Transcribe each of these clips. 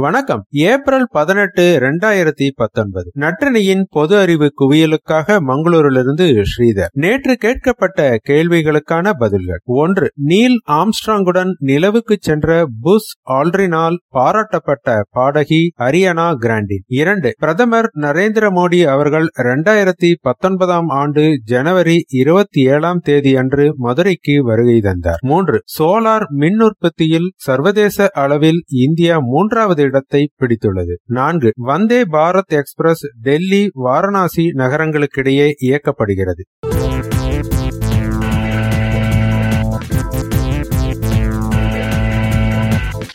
வணக்கம். ஏப்ரல் பதினெட்டு இரண்டாயிரத்தி பத்தொன்பது. நற்றினியின் பொது அறிவு குவியலுக்காக மங்களூரிலிருந்து ஸ்ரீதர். நேற்று கேட்கப்பட்ட கேள்விகளுக்கான பதில்கள். ஒன்று நீல் ஆம்ஸ்ட்ராங்குடன் நிலவுக்கு சென்ற புஷ் ஆல்ட்ரினால் பாராட்டப்பட்ட பாடகி அரியானா கிராண்டின். இரண்டு பிரதமர் நரேந்திர மோடி அவர்கள் இரண்டாயிரத்தி பத்தொன்பதாம் ஆண்டு ஜனவரி இருபத்தி ஏழாம் தேதி அன்று மதுரைக்கு வருகை தந்தார். மூன்று சோலார் மின் உற்பத்தியில் சர்வதேச அளவில் இந்தியா மூன்றாவது இடத்தை பிடித்துள்ளது. நான்கு வந்தே பாரத் எக்ஸ்பிரஸ் டெல்லி வாரணாசி நகரங்களுக்கிடையே இயக்கப்படுகிறது.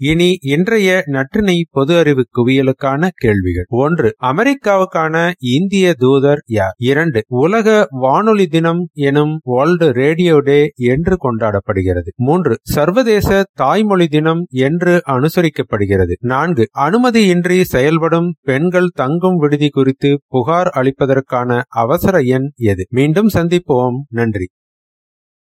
இனி இன்றைய நற்றினை பொது அறிவு குவியலுக்கான கேள்விகள். ஒன்று அமெரிக்காவுக்கான இந்திய தூதர் யார்? இரண்டு உலக வானொலி தினம் எனும் வேர்ல்டு ரேடியோ டே என்று கொண்டாடப்படுகிறது. மூன்று சர்வதேச தாய்மொழி தினம் என்று அனுசரிக்கப்படுகிறது. நான்கு அனுமதியின்றி செயல்படும் பெண்கள் தங்கும் விடுதி குறித்து புகார் அளிப்பதற்கான அவசர எண் எது? மீண்டும் சந்திப்போம். நன்றி.